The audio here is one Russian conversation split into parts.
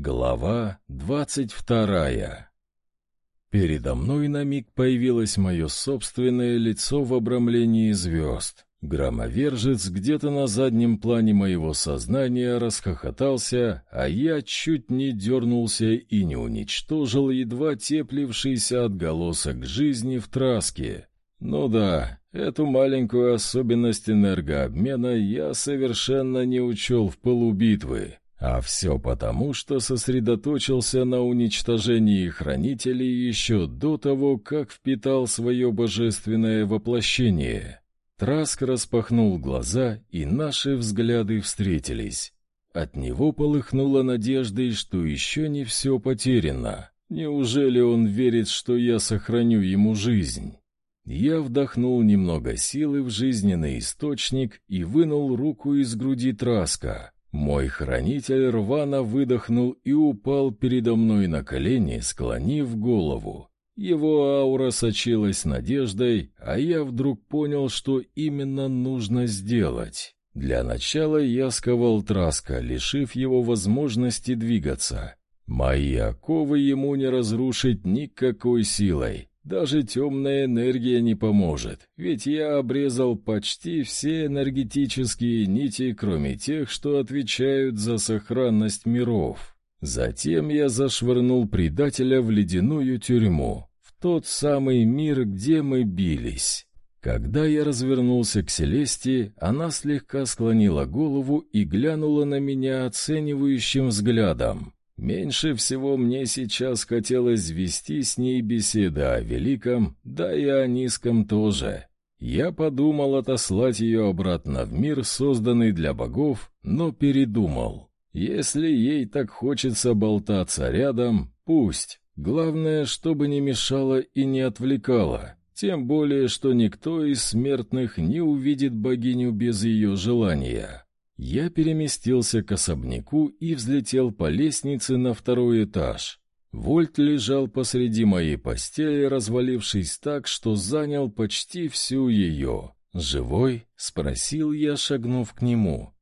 Глава двадцать вторая Передо мной на миг появилось мое собственное лицо в обрамлении звезд. Громовержец где-то на заднем плане моего сознания расхохотался, а я чуть не дернулся и не уничтожил едва теплившийся отголосок жизни в траске. Ну да, эту маленькую особенность энергообмена я совершенно не учел в полубитвы. А все потому, что сосредоточился на уничтожении хранителей еще до того, как впитал свое божественное воплощение. Траск распахнул глаза, и наши взгляды встретились. От него полыхнула надеждой, что еще не все потеряно. Неужели он верит, что я сохраню ему жизнь? Я вдохнул немного силы в жизненный источник и вынул руку из груди Траска. Мой хранитель рвано выдохнул и упал передо мной на колени, склонив голову. Его аура сочилась надеждой, а я вдруг понял, что именно нужно сделать. Для начала я сковал Траска, лишив его возможности двигаться. Мои оковы ему не разрушить никакой силой. Даже темная энергия не поможет, ведь я обрезал почти все энергетические нити, кроме тех, что отвечают за сохранность миров. Затем я зашвырнул предателя в ледяную тюрьму, в тот самый мир, где мы бились. Когда я развернулся к Селесте, она слегка склонила голову и глянула на меня оценивающим взглядом. Меньше всего мне сейчас хотелось вести с ней беседы о великом, да и о низком тоже. Я подумал отослать ее обратно в мир, созданный для богов, но передумал. Если ей так хочется болтаться рядом, пусть. Главное, чтобы не мешало и не отвлекало. Тем более, что никто из смертных не увидит богиню без ее желания. Я переместился к особняку и взлетел по лестнице на второй этаж. Вольт лежал посреди моей постели, развалившись так, что занял почти всю ее. «Живой?» — спросил я, шагнув к нему.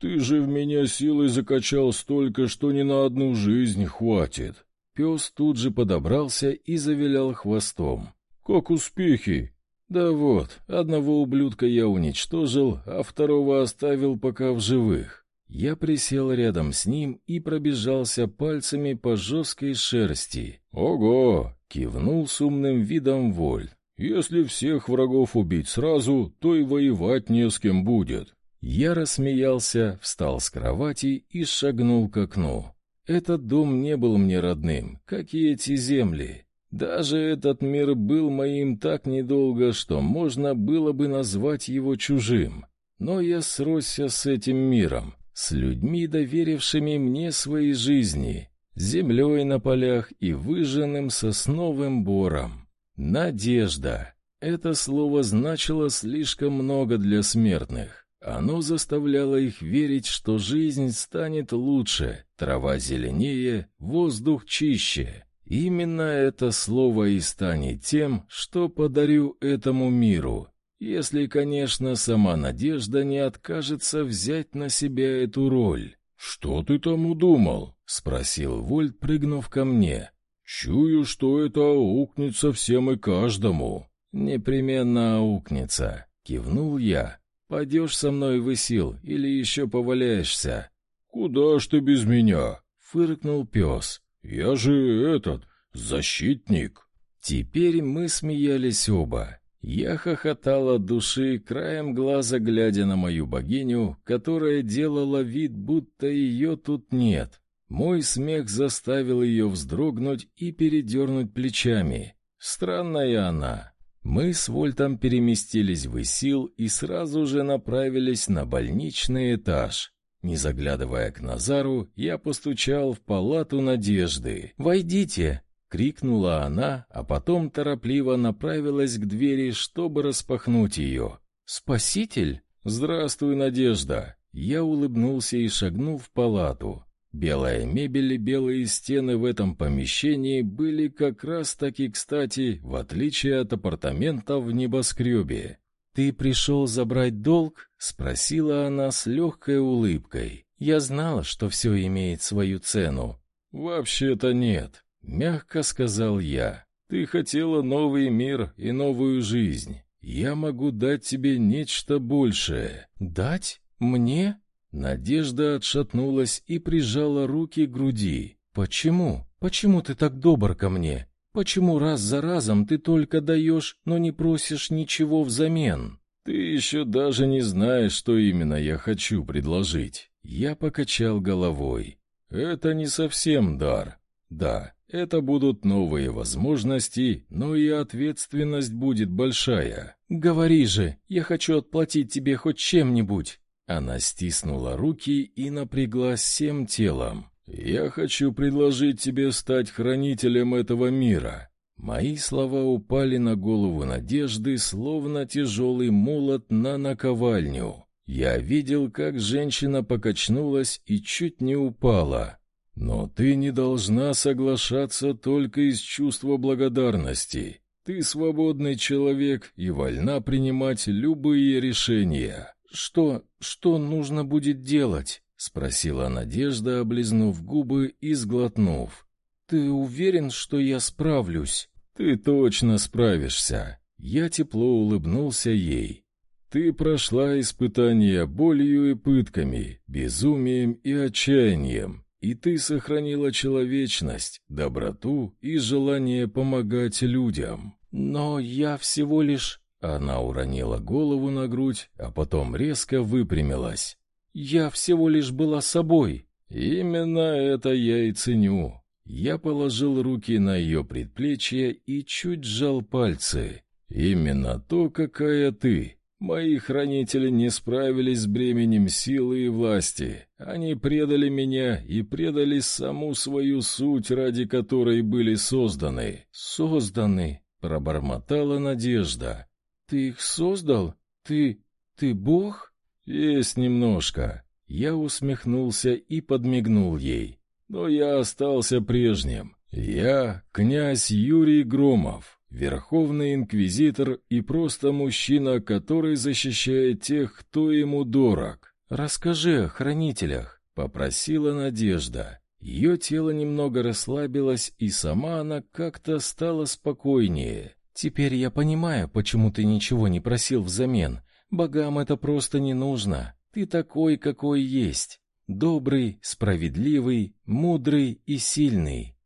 «Ты же в меня силой закачал столько, что ни на одну жизнь хватит». Пес тут же подобрался и завилял хвостом. «Как успехи? Да вот, одного ублюдка я уничтожил, а второго оставил пока в живых. Я присел рядом с ним и пробежался пальцами по жесткой шерсти. «Ого!» — кивнул с умным видом Воль. «Если всех врагов убить сразу, то и воевать не с кем будет». Я рассмеялся, встал с кровати и шагнул к окну. Этот дом не был мне родным, как и эти земли. Даже этот мир был моим так недолго, что можно было бы назвать его чужим. Но я сросся с этим миром, с людьми, доверившими мне свои жизни, землей на полях и выжженным сосновым бором. Надежда. Это слово значило слишком много для смертных. Оно заставляло их верить, что жизнь станет лучше, трава зеленее, воздух чище. Именно это слово и станет тем, что подарю этому миру, если, конечно, сама Надежда не откажется взять на себя эту роль. «Что ты там удумал?» — спросил Вольт, прыгнув ко мне. «Чую, что это аукнется всем и каждому». «Непременно аукнется», — кивнул я. «Пойдешь со мной в Исил или еще поваляешься?» «Куда ж ты без меня?» — фыркнул пес. «Я же этот, защитник». Теперь мы смеялись оба. Я хохотал от души, краем глаза глядя на мою богиню, которая делала вид, будто ее тут нет. Мой смех заставил ее вздрогнуть и передернуть плечами. Странная она. Мы с Вольтом переместились в Исил и сразу же направились на больничный этаж. Не заглядывая к Назару, я постучал в палату Надежды. «Войдите!» — крикнула она, а потом торопливо направилась к двери, чтобы распахнуть ее. «Спаситель? Здравствуй, Надежда!» Я улыбнулся и шагнул в палату. Белая мебель и белые стены в этом помещении были как раз таки кстати, в отличие от апартаментов в небоскребе. «Ты пришел забрать долг?» — спросила она с легкой улыбкой. «Я знала, что все имеет свою цену». Вообще-то нет, мягко сказал я. Ты хотела новый мир и новую жизнь. Я могу дать тебе нечто большее. Дать? Мне? Надежда отшатнулась и прижала руки к груди. Почему? Почему ты так добр ко мне? Почему раз за разом ты только даешь, но не просишь ничего взамен? Ты еще даже не знаешь, что именно я хочу предложить. Я покачал головой. Это не совсем дар. Да, это будут новые возможности, но и ответственность будет большая. Говори же, я хочу отплатить тебе хоть чем-нибудь. Она стиснула руки и напряглась всем телом. Я хочу предложить тебе стать хранителем этого мира. Мои слова упали на голову Надежды, словно тяжелый молот на наковальню. Я видел, как женщина покачнулась и чуть не упала. Но ты не должна соглашаться только из чувства благодарности. Ты свободный человек и вольна принимать любые решения. Что, что нужно будет делать? Спросила Надежда, облизнув губы и сглотнув. Ты уверен, что я справлюсь? Ты точно справишься. Я тепло улыбнулся ей. Ты прошла испытания болью и пытками, безумием и отчаянием, и ты сохранила человечность, доброту и желание помогать людям. Но я всего лишь Она уронила голову на грудь, а потом резко выпрямилась. Я всего лишь была собой. Именно это я и ценю. Я положил руки на ее предплечье и чуть сжал пальцы. Именно то, какая ты. Мои хранители не справились с бременем силы и власти. Они предали меня и предали саму свою суть, ради которой были созданы. Созданы, пробормотала Надежда. Ты их создал? Ты ты Бог? Есть немножко. Я усмехнулся и подмигнул ей. Но я остался прежним. Я князь Юрий Громов, верховный инквизитор и просто мужчина, который защищает тех, кто ему дорог. Расскажи о хранителях, попросила Надежда. Ее тело немного расслабилось, и сама она как-то стала спокойнее. Теперь я понимаю, почему ты ничего не просил взамен. Богам это просто не нужно. Ты такой, какой есть. Добрый, справедливый, мудрый и сильный.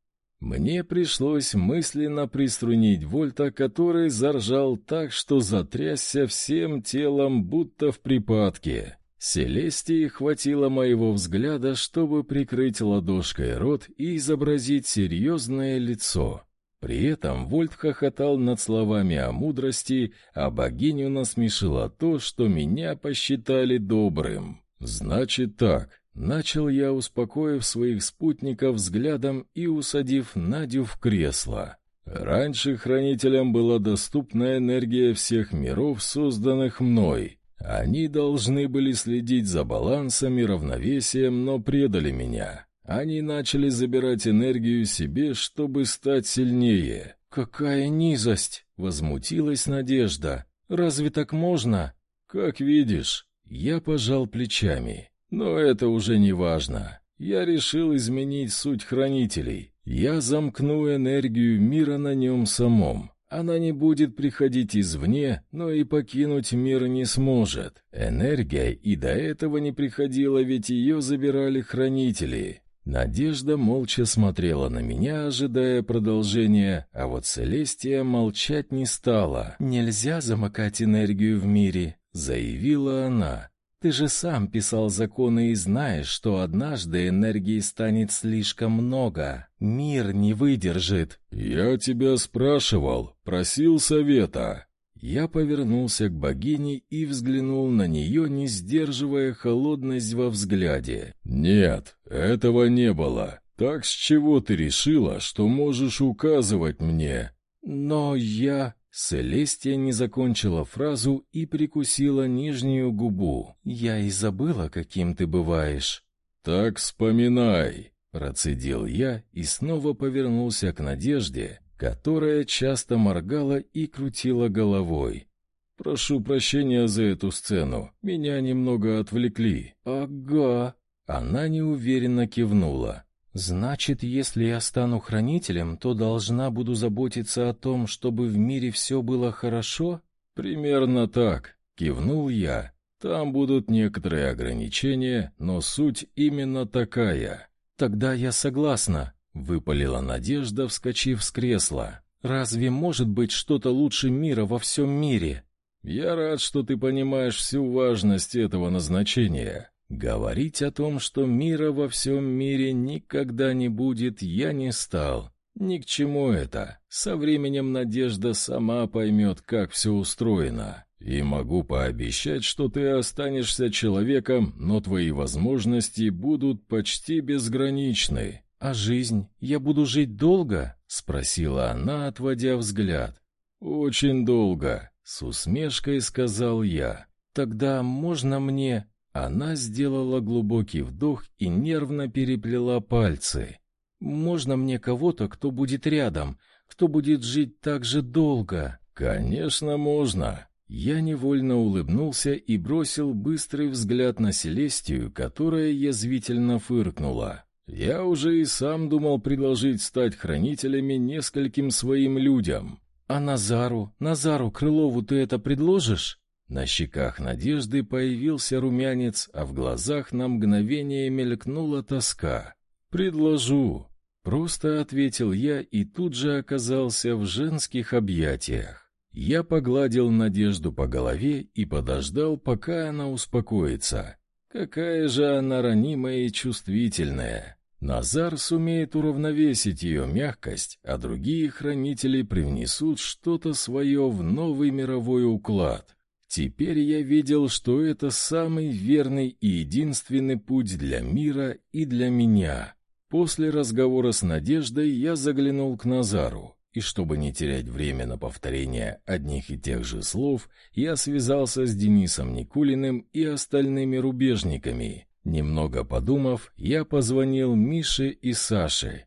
Мне пришлось мысленно приструнить Вольта, который заржал так, что затрясся всем телом, будто в припадке. Селестии хватило моего взгляда, чтобы прикрыть ладошкой рот и изобразить серьезное лицо. При этом Вольт хохотал над словами о мудрости, а богиню насмешило то, что меня посчитали добрым. Значит так, начал я, успокоив своих спутников взглядом и усадив Надю в кресло. Раньше хранителям была доступна энергия всех миров, созданных мной. Они должны были следить за балансом и равновесием, но предали меня. Они начали забирать энергию себе, чтобы стать сильнее. Какая низость, возмутилась Надежда. Разве так можно? Как видишь, я пожал плечами. Но это уже не важно. Я решил изменить суть хранителей. Я замкну энергию мира на нем самом. Она не будет приходить извне, но и покинуть мир не сможет. Энергия и до этого не приходила, ведь ее забирали хранители. Надежда молча смотрела на меня, ожидая продолжения, а вот Целестия молчать не стала. «Нельзя замыкать энергию в мире», — заявила она. «Ты же сам писал законы и знаешь, что однажды энергии станет слишком много. Мир не выдержит». «Я тебя спрашивал, просил совета». Я повернулся к богине и взглянул на нее, не сдерживая холодность во взгляде. «Нет, этого не было. Так с чего ты решила, что можешь указывать мне?» «Но я...» Селестия не закончила фразу и прикусила нижнюю губу. «Я и забыла, каким ты бываешь». «Так вспоминай», — процедил я и снова повернулся к Надежде, которая часто моргала и крутила головой. «Прошу прощения за эту сцену. Меня немного отвлекли». «Ага». Она неуверенно кивнула. Значит, если я стану хранителем, то должна буду заботиться о том, чтобы в мире все было хорошо? Примерно так, кивнул я. Там будут некоторые ограничения, но суть именно такая. Тогда я согласна, выпалила Надежда, вскочив с кресла. Разве может быть что-то лучше мира во всем мире? Я рад, что ты понимаешь всю важность этого назначения. Говорить о том, что мира во всем мире никогда не будет, я не стал. Ни к чему это. Со временем Надежда сама поймет, как все устроено. И могу пообещать, что ты останешься человеком, но твои возможности будут почти безграничны. А жизнь? Я буду жить долго? спросила она, отводя взгляд. Очень долго, с усмешкой сказал я. Тогда можно мне она сделала глубокий вдох и нервно переплела пальцы. Можно мне кого-то, кто будет рядом, кто будет жить так же долго? Конечно, можно. Я невольно улыбнулся и бросил быстрый взгляд на Селестию, которая язвительно фыркнула. Я уже и сам думал предложить стать хранителями нескольким своим людям. А Назару, Назару Крылову ты это предложишь? На щеках Надежды появился румянец, а в глазах на мгновение мелькнула тоска. «Предложу», — просто ответил я и тут же оказался в женских объятиях. Я погладил Надежду по голове и подождал, пока она успокоится. Какая же она ранимая и чувствительная. Назар сумеет уравновесить ее мягкость, а другие хранители привнесут что-то свое в новый мировой уклад. Теперь я видел, что это самый верный и единственный путь для мира и для меня. После разговора с Надеждой я заглянул к Назару, и чтобы не терять время на повторение одних и тех же слов, я связался с Денисом Никулиным и остальными рубежниками. Немного подумав, я позвонил Мише и Саше.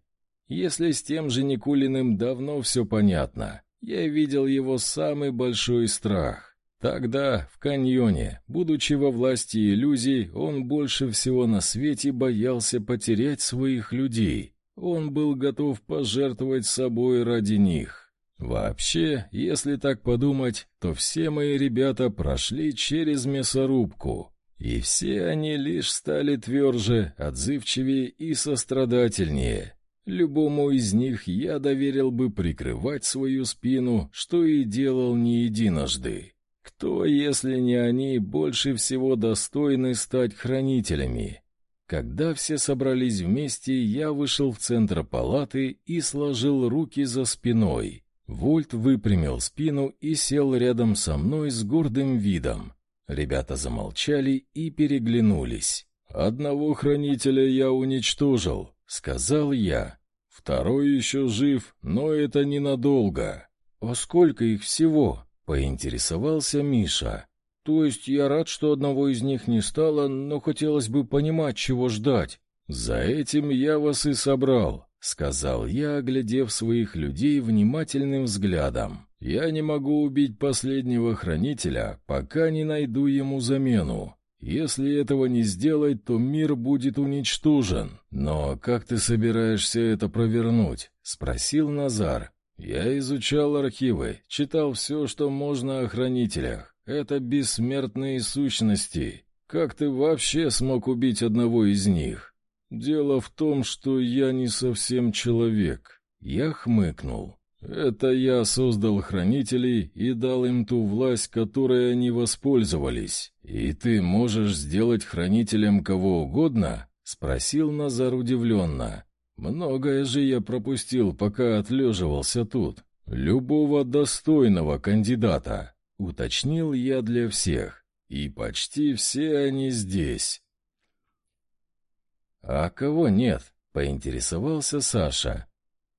Если с тем же Никулиным давно все понятно, я видел его самый большой страх. Тогда, в каньоне, будучи во власти иллюзий, он больше всего на свете боялся потерять своих людей. Он был готов пожертвовать собой ради них. Вообще, если так подумать, то все мои ребята прошли через мясорубку, и все они лишь стали тверже, отзывчивее и сострадательнее. Любому из них я доверил бы прикрывать свою спину, что и делал не единожды. Кто, если не они, больше всего достойны стать хранителями? Когда все собрались вместе, я вышел в центр палаты и сложил руки за спиной. Вольт выпрямил спину и сел рядом со мной с гордым видом. Ребята замолчали и переглянулись. «Одного хранителя я уничтожил», — сказал я. «Второй еще жив, но это ненадолго». «А сколько их всего?» Поинтересовался Миша. То есть я рад, что одного из них не стало, но хотелось бы понимать, чего ждать. За этим я вас и собрал, сказал я, оглядев своих людей внимательным взглядом. Я не могу убить последнего хранителя, пока не найду ему замену. Если этого не сделать, то мир будет уничтожен. Но как ты собираешься это провернуть? спросил Назар. Я изучал архивы, читал все, что можно о хранителях. Это бессмертные сущности. Как ты вообще смог убить одного из них? Дело в том, что я не совсем человек. Я хмыкнул. Это я создал хранителей и дал им ту власть, которой они воспользовались. И ты можешь сделать хранителем кого угодно? спросил Назар удивленно. Многое же я пропустил, пока отлеживался тут. Любого достойного кандидата, уточнил я для всех. И почти все они здесь. А кого нет? поинтересовался Саша.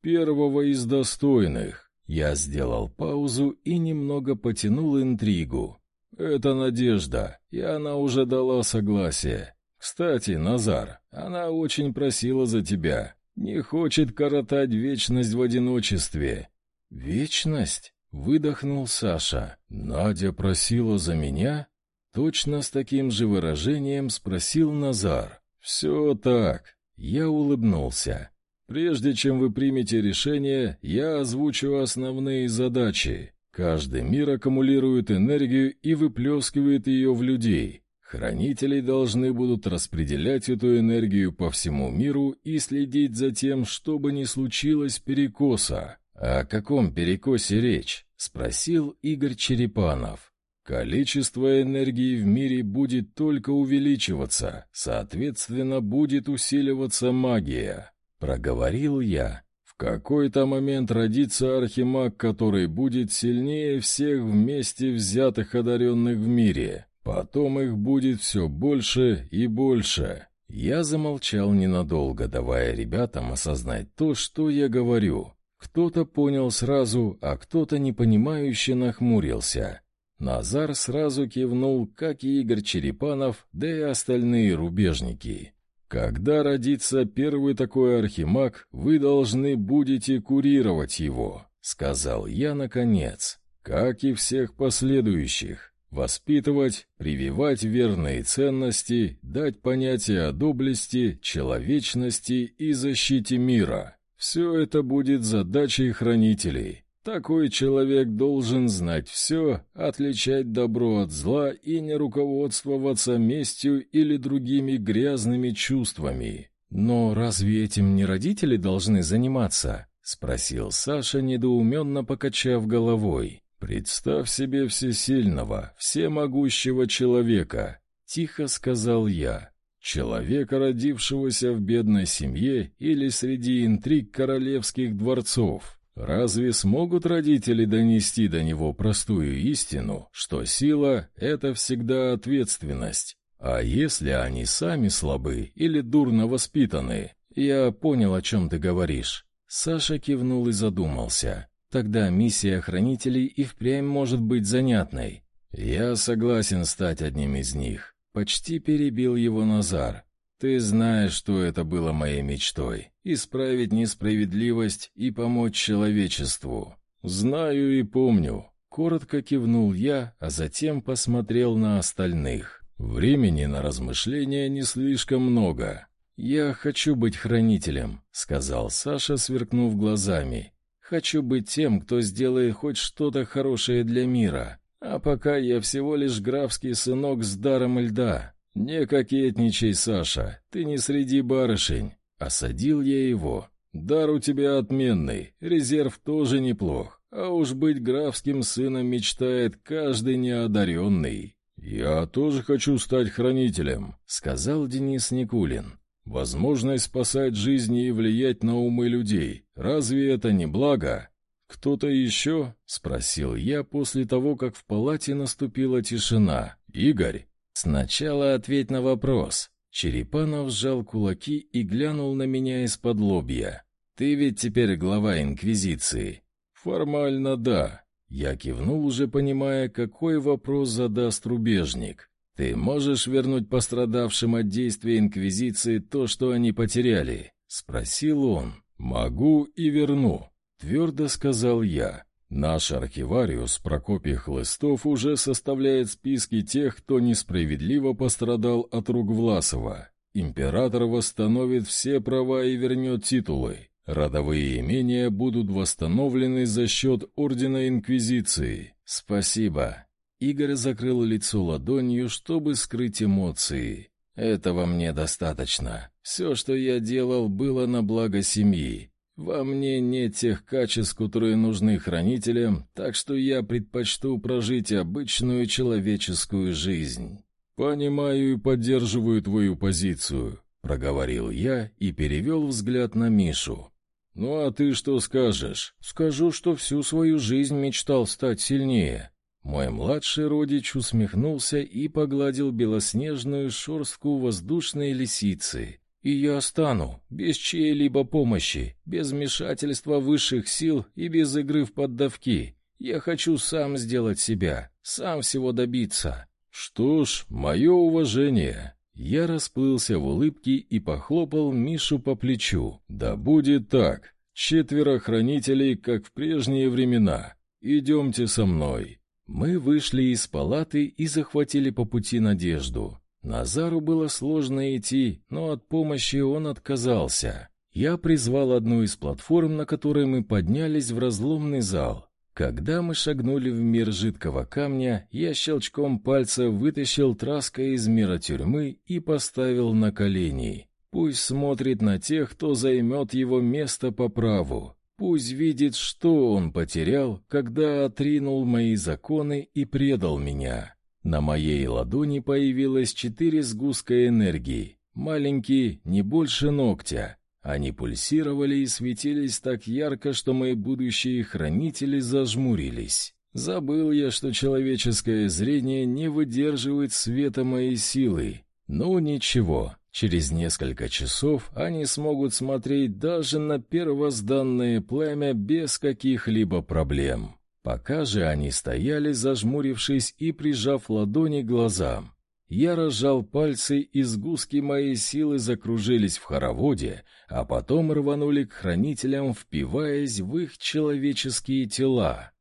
Первого из достойных. Я сделал паузу и немного потянул интригу. Это Надежда, и она уже дала согласие. Кстати, Назар, она очень просила за тебя. Не хочет коротать вечность в одиночестве. Вечность? Выдохнул Саша. Надя просила за меня? Точно с таким же выражением спросил Назар. Все так. Я улыбнулся. Прежде чем вы примете решение, я озвучу основные задачи. Каждый мир аккумулирует энергию и выплескивает ее в людей. Хранители должны будут распределять эту энергию по всему миру и следить за тем, чтобы не случилось перекоса. «О каком перекосе речь?» — спросил Игорь Черепанов. «Количество энергии в мире будет только увеличиваться, соответственно, будет усиливаться магия», — проговорил я. «В какой-то момент родится архимаг, который будет сильнее всех вместе взятых одаренных в мире. Потом их будет все больше и больше». Я замолчал ненадолго, давая ребятам осознать то, что я говорю. Кто-то понял сразу, а кто-то непонимающе нахмурился. Назар сразу кивнул, как и Игорь Черепанов, да и остальные рубежники. «Когда родится первый такой архимаг, вы должны будете курировать его», — сказал я наконец, как и всех последующих. Воспитывать, прививать верные ценности, дать понятие о доблести, человечности и защите мира. Все это будет задачей хранителей. Такой человек должен знать все, отличать добро от зла и не руководствоваться местью или другими грязными чувствами. Но разве этим не родители должны заниматься? спросил Саша, недоуменно покачав головой. Представь себе всесильного, всемогущего человека, тихо сказал я. Человека, родившегося в бедной семье или среди интриг королевских дворцов. Разве смогут родители донести до него простую истину, что сила — это всегда ответственность? А если они сами слабы или дурно воспитаны? Я понял, о чем ты говоришь. Саша кивнул и задумался. Тогда миссия хранителей и впрямь может быть занятной. Я согласен стать одним из них. Почти перебил его Назар. «Ты знаешь, что это было моей мечтой — исправить несправедливость и помочь человечеству». «Знаю и помню», — коротко кивнул я, а затем посмотрел на остальных. «Времени на размышления не слишком много». «Я хочу быть хранителем», — сказал Саша, сверкнув глазами. «Хочу быть тем, кто сделает хоть что-то хорошее для мира. А пока я всего лишь графский сынок с даром льда. Не кокетничай, Саша, ты не среди барышень. Осадил я его. Дар у тебя отменный, резерв тоже неплох. А уж быть графским сыном мечтает каждый неодаренный. «Я тоже хочу стать хранителем», — сказал Денис Никулин. «Возможность спасать жизни и влиять на умы людей. Разве это не благо?» «Кто-то еще?» — спросил я после того, как в палате наступила тишина. «Игорь?» «Сначала ответь на вопрос». Черепанов сжал кулаки и глянул на меня из-под лобья. «Ты ведь теперь глава Инквизиции?» «Формально, да». Я кивнул, уже понимая, какой вопрос задаст рубежник. «Ты можешь вернуть пострадавшим от действия Инквизиции то, что они потеряли?» — спросил он. «Могу и верну», Твердо сказал я. Наш архивариус Прокопий Хлыстов уже составляет списки тех, кто несправедливо пострадал от рук Власова. Император восстановит все права и вернет титулы. Родовые имения будут восстановлены за счет Ордена Инквизиции. Спасибо. Игорь закрыл лицо ладонью, чтобы скрыть эмоции. Этого мне достаточно. Все, что я делал, было на благо семьи. Во мне нет тех качеств, которые нужны хранителям, так что я предпочту прожить обычную человеческую жизнь. Понимаю и поддерживаю твою позицию, проговорил я и перевел взгляд на Мишу. Ну а ты что скажешь? Скажу, что всю свою жизнь мечтал стать сильнее. Мой младший родич усмехнулся и погладил белоснежную шорстку воздушной лисицы. И я стану, без чьей-либо помощи, без вмешательства высших сил и без игры в поддавки. Я хочу сам сделать себя, сам всего добиться. Что ж, мое уважение. Я расплылся в улыбке и похлопал Мишу по плечу. Да будет так. Четверо хранителей, как в прежние времена. Идемте со мной. Мы вышли из палаты и захватили по пути надежду. Назару было сложно идти, но от помощи он отказался. Я призвал одну из платформ, на которой мы поднялись в разломный зал. Когда мы шагнули в мир жидкого камня, я щелчком пальца вытащил Траска из мира тюрьмы и поставил на колени. Пусть смотрит на тех, кто займет его место по праву. Пусть видит, что он потерял, когда отринул мои законы и предал меня. На моей ладони появилось четыре сгустка энергии, маленькие, не больше ногтя. Они пульсировали и светились так ярко, что мои будущие хранители зажмурились. Забыл я, что человеческое зрение не выдерживает света моей силы. Ну ничего, через несколько часов они смогут смотреть даже на первозданное племя без каких-либо проблем. Пока же они стояли, зажмурившись и прижав ладони к глазам. Я разжал пальцы, и сгустки моей силы закружились в хороводе, а потом рванули к хранителям, впиваясь в их человеческие тела.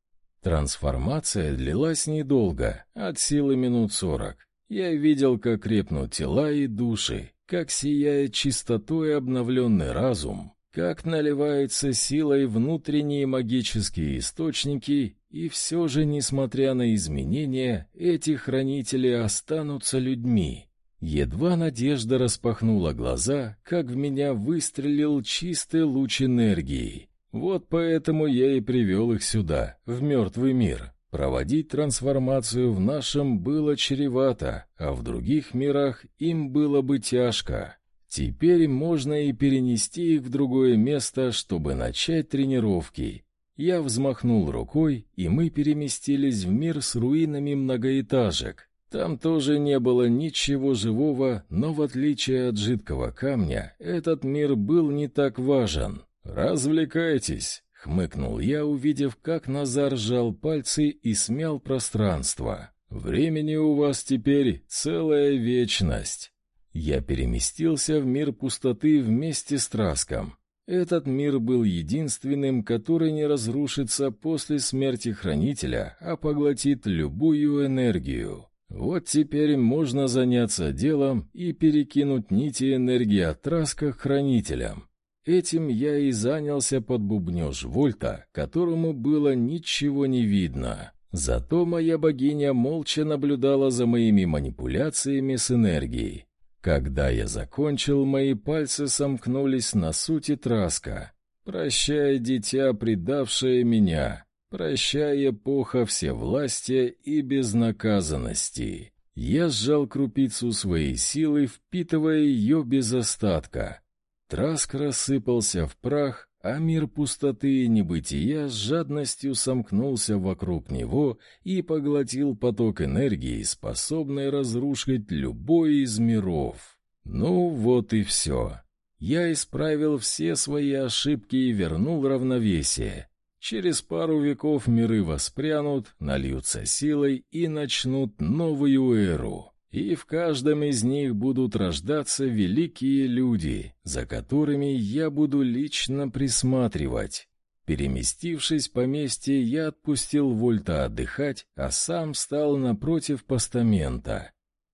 Трансформация длилась недолго, от силы минут сорок. Я видел, как крепнут тела и души, как сияет чистотой обновленный разум, как наливаются силой внутренние магические источники, и все же, несмотря на изменения, эти хранители останутся людьми. Едва надежда распахнула глаза, как в меня выстрелил чистый луч энергии. Вот поэтому я и привел их сюда, в мертвый мир. Проводить трансформацию в нашем было чревато, а в других мирах им было бы тяжко. Теперь можно и перенести их в другое место, чтобы начать тренировки. Я взмахнул рукой, и мы переместились в мир с руинами многоэтажек. Там тоже не было ничего живого, но в отличие от жидкого камня, этот мир был не так важен. «Развлекайтесь!» — хмыкнул я, увидев, как Назар сжал пальцы и смял пространство. «Времени у вас теперь целая вечность!» Я переместился в мир пустоты вместе с Траском. Этот мир был единственным, который не разрушится после смерти Хранителя, а поглотит любую энергию. Вот теперь можно заняться делом и перекинуть нити энергии от Траска к Хранителям. Этим я и занялся под бубнёж Вольта, которому было ничего не видно. Зато моя богиня молча наблюдала за моими манипуляциями с энергией. Когда я закончил, мои пальцы сомкнулись на сути траска. «Прощай, дитя, предавшее меня! Прощай, эпоха всевластия и безнаказанности!» Я сжал крупицу своей силы, впитывая ее без остатка. Траск рассыпался в прах, а мир пустоты и небытия с жадностью сомкнулся вокруг него и поглотил поток энергии, способный разрушить любой из миров. Ну вот и все. Я исправил все свои ошибки и вернул равновесие. Через пару веков миры воспрянут, нальются силой и начнут новую эру и в каждом из них будут рождаться великие люди, за которыми я буду лично присматривать. Переместившись в поместье, я отпустил Вольта отдыхать, а сам стал напротив постамента.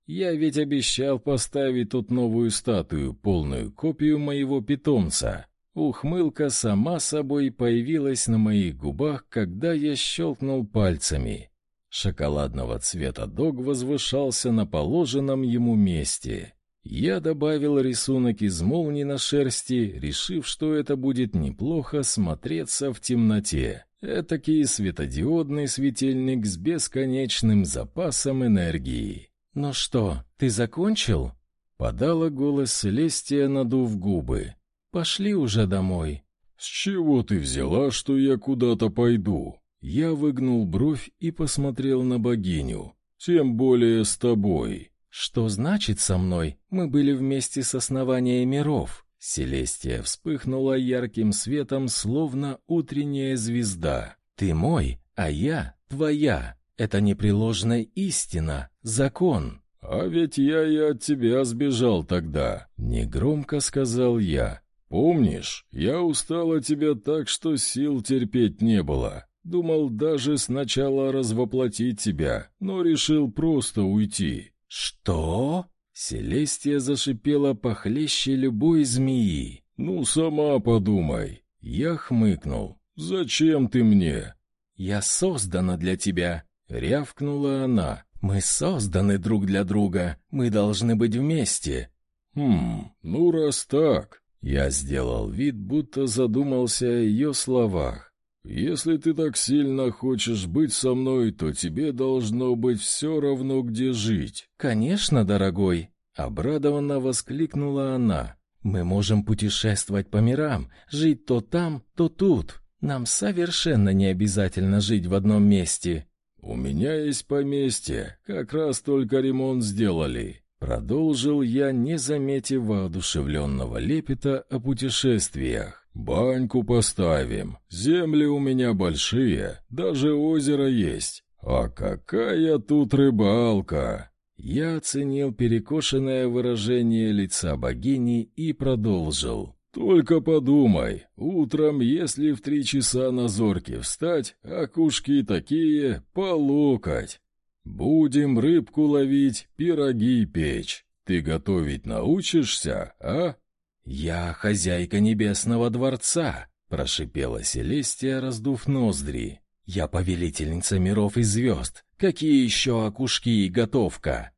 Я ведь обещал поставить тут новую статую, полную копию моего питомца. Ухмылка сама собой появилась на моих губах, когда я щелкнул пальцами. Шоколадного цвета дог возвышался на положенном ему месте. Я добавил рисунок из молний на шерсти, решив, что это будет неплохо смотреться в темноте. Этакий светодиодный светильник с бесконечным запасом энергии. «Ну что, ты закончил?» — подала голос Селестия, надув губы. «Пошли уже домой». «С чего ты взяла, что я куда-то пойду?» Я выгнул бровь и посмотрел на богиню. «Тем более с тобой». «Что значит со мной? Мы были вместе с основания миров». Селестия вспыхнула ярким светом, словно утренняя звезда. «Ты мой, а я твоя. Это непреложная истина, закон». «А ведь я и от тебя сбежал тогда», — негромко сказал я. «Помнишь, я устал от тебя так, что сил терпеть не было. Думал даже сначала развоплотить тебя, но решил просто уйти». «Что?» Селестия зашипела похлеще любой змеи. «Ну, сама подумай». Я хмыкнул. «Зачем ты мне?» «Я создана для тебя», — рявкнула она. «Мы созданы друг для друга. Мы должны быть вместе». «Хм, ну раз так...» Я сделал вид, будто задумался о ее словах. «Если ты так сильно хочешь быть со мной, то тебе должно быть все равно, где жить». «Конечно, дорогой!» — обрадованно воскликнула она. «Мы можем путешествовать по мирам, жить то там, то тут. Нам совершенно не обязательно жить в одном месте». «У меня есть поместье, как раз только ремонт сделали». Продолжил я, не заметив воодушевленного лепета о путешествиях. «Баньку поставим, земли у меня большие, даже озеро есть. А какая тут рыбалка!» Я оценил перекошенное выражение лица богини и продолжил. «Только подумай, утром, если в три часа на зорке встать, окушки такие по локоть. Будем рыбку ловить, пироги печь. Ты готовить научишься, а?» «Я хозяйка небесного дворца», — прошипела Селестия, раздув ноздри. «Я повелительница миров и звезд. Какие еще окушки и готовка?»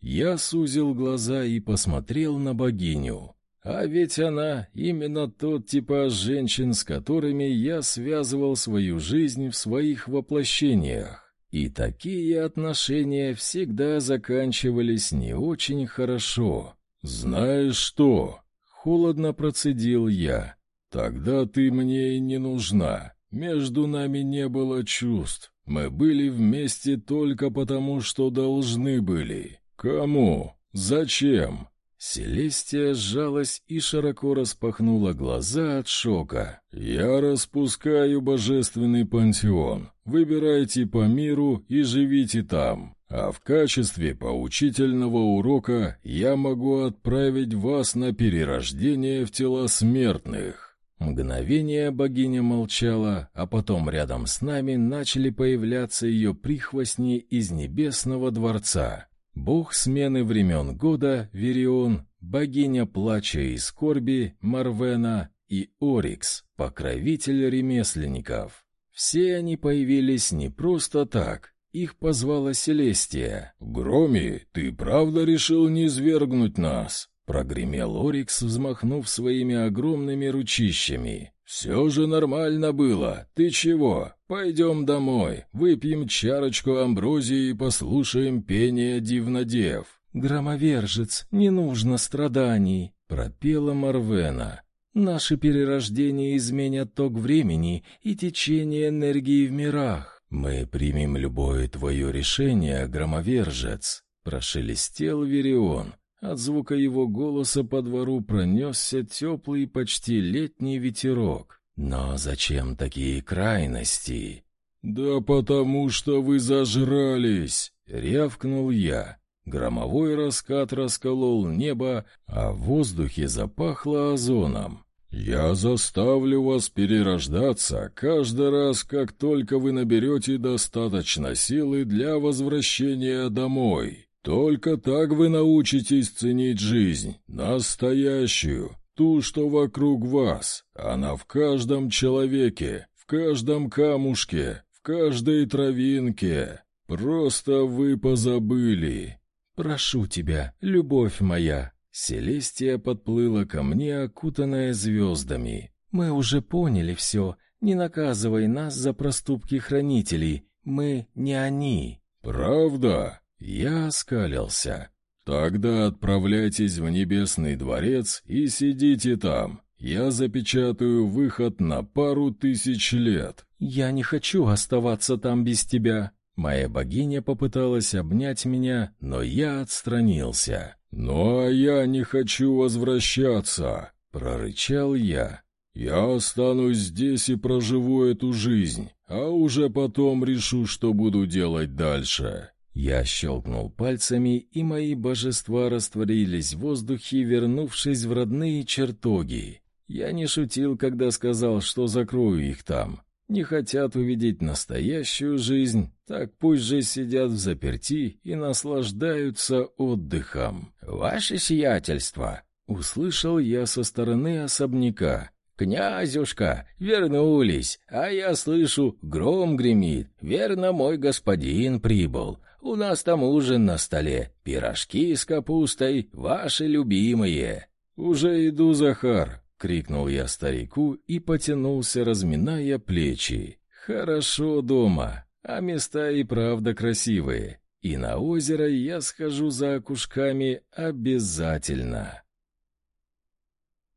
Я сузил глаза и посмотрел на богиню. А ведь она именно тот типаж женщин, с которыми я связывал свою жизнь в своих воплощениях. И такие отношения всегда заканчивались не очень хорошо. «Знаешь что?» — холодно процедил я. «Тогда ты мне и не нужна. Между нами не было чувств. Мы были вместе только потому, что должны были. Кому? Зачем?» Селестия сжалась и широко распахнула глаза от шока. «Я распускаю божественный пантеон. Выбирайте по миру и живите там. А в качестве поучительного урока я могу отправить вас на перерождение в тела смертных». Мгновение богиня молчала, а потом рядом с нами начали появляться ее прихвостни из небесного дворца. Бог смены времен года Верион, богиня плача и скорби Марвена и Орикс, покровитель ремесленников. Все они появились не просто так, их позвала Селестия. «Громи, ты правда решил не свергнуть нас?» Прогремел Орикс, взмахнув своими огромными ручищами. «Все же нормально было. Ты чего? Пойдем домой, выпьем чарочку амброзии и послушаем пение дивнодев». «Громовержец, не нужно страданий», — пропела Марвена. «Наши перерождения изменят ток времени и течение энергии в мирах». «Мы примем любое твое решение, громовержец», — прошелестел Верион. От звука его голоса по двору пронесся теплый, почти летний ветерок. «Но зачем такие крайности?» «Да потому что вы зажрались!» — рявкнул я. Громовой раскат расколол небо, а в воздухе запахло озоном. «Я заставлю вас перерождаться каждый раз, как только вы наберете достаточно силы для возвращения домой. Только так вы научитесь ценить жизнь, настоящую, ту, что вокруг вас. Она в каждом человеке, в каждом камушке, в каждой травинке. Просто вы позабыли. Прошу тебя, любовь моя. Селестия подплыла ко мне, окутанная звездами. Мы уже поняли все. Не наказывай нас за проступки хранителей. Мы не они. Правда? Я оскалился. «Тогда отправляйтесь в Небесный дворец и сидите там. Я запечатаю выход на пару тысяч лет». «Я не хочу оставаться там без тебя». Моя богиня попыталась обнять меня, но я отстранился. «Ну а я не хочу возвращаться», — прорычал я. «Я останусь здесь и проживу эту жизнь, а уже потом решу, что буду делать дальше». Я щелкнул пальцами, и мои божества растворились в воздухе, вернувшись в родные чертоги. Я не шутил, когда сказал, что закрою их там. Не хотят увидеть настоящую жизнь, так пусть же сидят в заперти и наслаждаются отдыхом. Ваше сиятельство, услышал я со стороны особняка. «Князюшка, вернулись, а я слышу, гром гремит. Верно, мой господин прибыл. У нас там ужин на столе, пирожки с капустой, ваши любимые». «Уже иду, Захар!» — крикнул я старику и потянулся, разминая плечи. «Хорошо дома, а места и правда красивые. И на озеро я схожу за окушками обязательно».